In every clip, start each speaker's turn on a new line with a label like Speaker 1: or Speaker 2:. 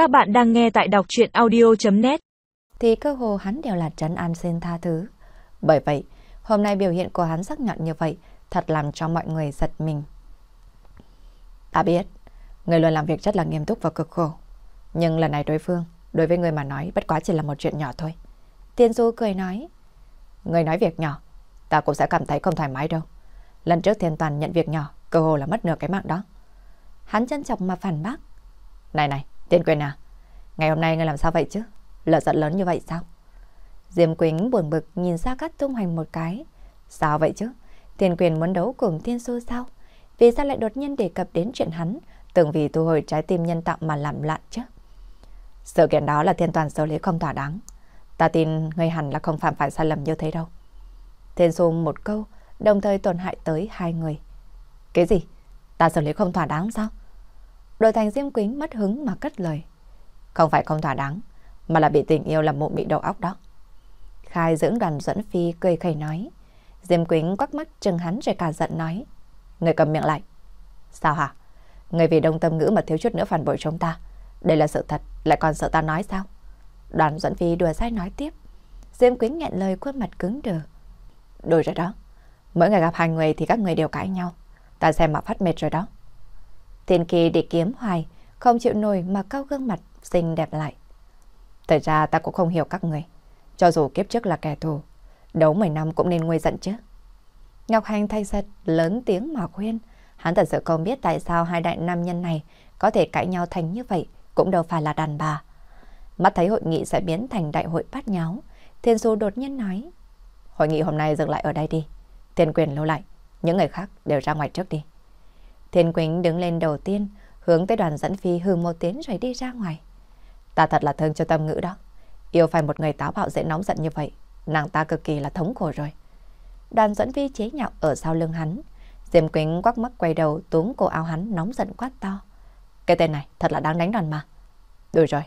Speaker 1: Các bạn đang nghe tại đọc chuyện audio.net
Speaker 2: Thì cơ hồ hắn đều là trấn an xin tha thứ. Bởi vậy, hôm nay biểu hiện của hắn sắc nhọn như vậy thật làm cho mọi người giật mình. Ta biết, người luôn làm việc rất là nghiêm túc và cực khổ. Nhưng lần này đối phương, đối với người mà nói bất quá chỉ là một chuyện nhỏ thôi. Tiên Du cười nói. Người nói việc nhỏ, ta cũng sẽ cảm thấy không thoải mái đâu. Lần trước thiên toàn nhận việc nhỏ, cơ hồ là mất nửa cái mạng đó. Hắn chân chọc mà phản bác. Này này, tiên quyền à, ngày hôm nay ngươi làm sao vậy chứ? Lỡ giận lớn như vậy sao? Diêm Quỳnh buồn bực nhìn ra cắt tung hoành một cái. Sao vậy chứ? Thiên quyền muốn đấu cùng thiên su sao? Vì sao lại đột nhiên đề cập đến chuyện hắn, tưởng vì thu hồi trái tim nhân tạo mà làm loạn chứ? Sự kiện đó là thiên toàn xử lý không thỏa đáng. Ta tin ngươi hẳn là không phạm phải sai lầm như thế đâu. Thiên su một câu, đồng thời tổn hại tới hai người. Cái gì? Ta xử lý không thỏa đáng sao? Đội thành Diêm Quýnh mất hứng mà cất lời. Không phải không thỏa đáng, mà là bị tình yêu làm mụ bị đầu óc đó. Khai dưỡng đoàn dẫn phi cười khẩy nói. Diêm Quýnh quắc mắt chừng hắn rồi cả giận nói. Người cầm miệng lại. Sao hả? Người vì đông tâm ngữ mà thiếu chút nữa phản bội chúng ta. Đây là sự thật, lại còn sợ ta nói sao? Đoàn dẫn phi đùa sai nói tiếp. Diêm Quýnh nghẹn lời khuôn mặt cứng đờ. Đùi rồi đó. Mỗi ngày gặp hai người thì các người đều cãi nhau. Ta xem mà phát mệt rồi đó. Thiên kỳ để kiếm hoài, không chịu nổi mà cao gương mặt xinh đẹp lại. Thật ra ta cũng không hiểu các người. Cho dù kiếp trước là kẻ thù, đấu 10 năm cũng nên nguôi giận chứ. Ngọc Hành thay giật, lớn tiếng mà khuyên. Hắn thật sự không biết tại sao hai đại nam nhân này có thể cãi nhau thành như vậy, cũng đâu phải là đàn bà. Mắt thấy hội nghị sẽ biến thành đại hội bát nháo, Thiên Du đột nhiên nói. Hội nghị hôm nay dừng lại ở đây đi. Thiên quyền lưu lại, những người khác đều ra ngoài trước đi. Thiên Quỳnh đứng lên đầu tiên, hướng tới đoàn dẫn phi hừ một tiếng rồi đi ra ngoài. Ta thật là thương cho tâm ngữ đó. Yêu phải một người táo bạo dễ nóng giận như vậy, nàng ta cực kỳ là thống khổ rồi. Đoàn dẫn phi chế nhạo ở sau lưng hắn. Diêm Quỳnh quắc mắt quay đầu túm cổ áo hắn nóng giận quát to. Cái tên này thật là đáng đánh đòn mà. Đủ rồi,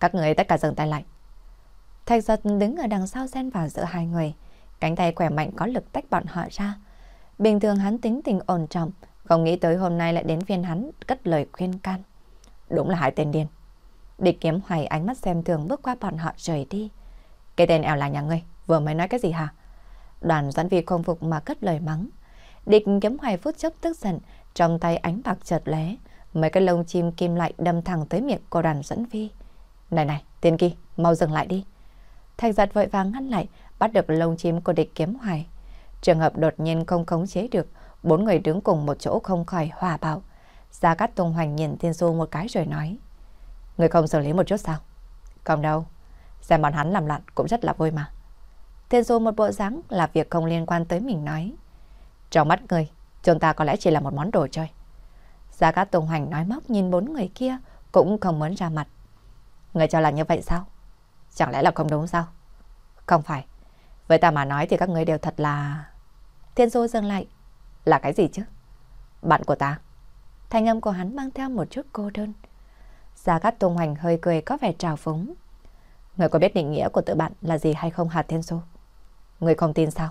Speaker 2: các người tất cả dừng tay lại. Thạch giật đứng ở đằng sau xen vào giữa hai người. Cánh tay khỏe mạnh có lực tách bọn họ ra. Bình thường hắn tính tình ổn trọng, không nghĩ tới hôm nay lại đến phiên hắn cất lời khuyên can. Đúng là hai tên điên. Địch kiếm hoài ánh mắt xem thường bước qua bọn họ rời đi. Cái tên eo là nhà ngươi, vừa mới nói cái gì hả? Đoàn dẫn vi không phục mà cất lời mắng. Địch kiếm hoài phút chốc tức giận, trong tay ánh bạc chợt lé, mấy cái lông chim kim lại đâm thẳng tới miệng của đoàn dẫn vi. Này này, tiên kỳ, mau dừng lại đi. Thạch giật vội vàng ngăn lại, bắt được lông chim của địch kiếm hoài. Trường hợp đột nhiên không khống chế được, bốn người đứng cùng một chỗ không khỏi hòa bạo. Gia Cát Tùng Hoành nhìn Thiên Du một cái rồi nói. Người không xử lý một chút sao? Không đâu, xem bọn hắn làm loạn cũng rất là vui mà. Thiên Du một bộ dáng là việc không liên quan tới mình nói. Trong mắt người, chúng ta có lẽ chỉ là một món đồ chơi. Gia Cát Tùng Hoành nói móc nhìn bốn người kia cũng không muốn ra mặt. Người cho là như vậy sao? Chẳng lẽ là không đúng sao? Không phải. Với ta mà nói thì các người đều thật là... Thiên Du dừng lại, là cái gì chứ? Bạn của ta. Thanh âm của hắn mang theo một chút cô đơn. Gia Cát Tùng Hoành hơi cười có vẻ trào phúng. Người có biết định nghĩa của tự bạn là gì hay không Hà Thiên Xô? Người không tin sao?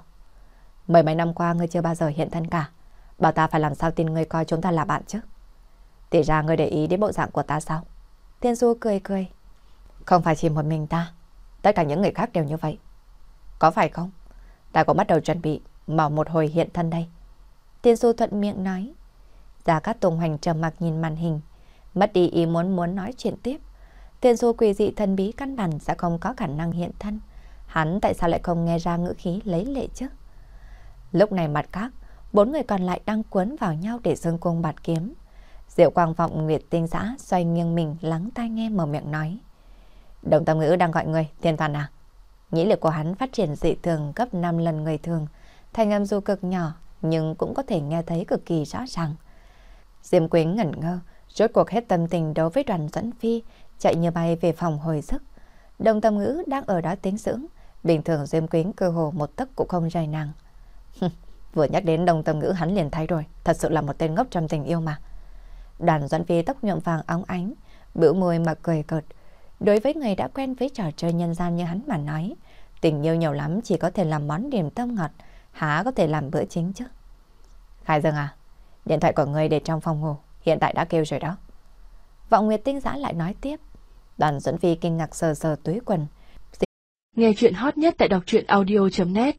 Speaker 2: Mười mấy năm qua người chưa bao giờ hiện thân cả. Bảo ta phải làm sao tin người coi chúng ta là bạn chứ? Thì ra người để ý đến bộ dạng của ta sao? Thiên Du cười cười. Không phải chỉ một mình ta. Tất cả những người khác đều như vậy. Có phải không? Ta cũng bắt đầu chuẩn bị mở một hồi hiện thân đây. Tiên Du thuận miệng nói. già Cát Tùng Hoành trầm mặc nhìn màn hình, mất đi ý muốn muốn nói chuyện tiếp. Tiên Du quỷ dị thần bí căn bản sẽ không có khả năng hiện thân. Hắn tại sao lại không nghe ra ngữ khí lấy lệ chứ? Lúc này mặt khác, bốn người còn lại đang cuốn vào nhau để dương cung bạt kiếm. Diệu quang vọng Nguyệt tinh giã xoay nghiêng mình lắng tai nghe mở miệng nói. Đồng tâm ngữ đang gọi người, thiên toàn à? Nhĩ lực của hắn phát triển dị thường gấp 5 lần người thường, thành âm dù cực nhỏ nhưng cũng có thể nghe thấy cực kỳ rõ ràng. Diêm Quýnh ngẩn ngơ, rốt cuộc hết tâm tình đối với đoàn dẫn phi, chạy như bay về phòng hồi sức. Đồng tâm ngữ đang ở đó tính dưỡng, bình thường Diêm Quýnh cơ hồ một tấc cũng không rời nàng. Vừa nhắc đến đồng tâm ngữ hắn liền thay rồi, thật sự là một tên ngốc trong tình yêu mà. Đoàn dẫn phi tóc nhuộm vàng óng ánh, bĩu môi mà cười cợt. Đối với người đã quen với trò chơi nhân gian như hắn mà nói, tình yêu nhiều lắm chỉ có thể làm món điểm tâm ngọt, há có thể làm bữa chính chứ. Khai Dương à, điện thoại của người để trong phòng ngủ, hiện tại đã kêu rồi đó. Vọng Nguyệt Tinh giã lại nói tiếp. Đoàn Duẫn Phi kinh ngạc sờ sờ túi quần.
Speaker 1: Nghe chuyện hot nhất tại đọc truyện audio.net